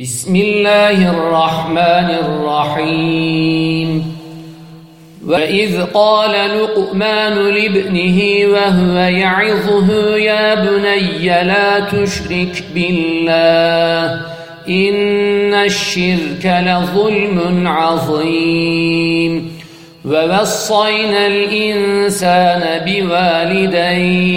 بسم الله الرحمن الرحيم وإذ قال لقمان لابنه وهو يعظه يا بني لا تشرك بالله إن الشرك لظلم عظيم ووصينا الإنسان بوالديه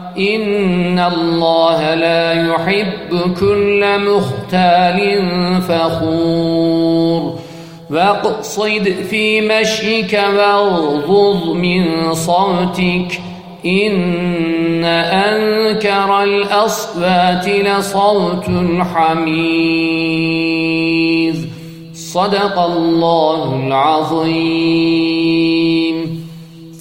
إن الله لا يحب كل مختال فخور واقصد في مشيك واغضض من صوتك إن أنكر الأصوات لصوت الحمير صدق الله العظيم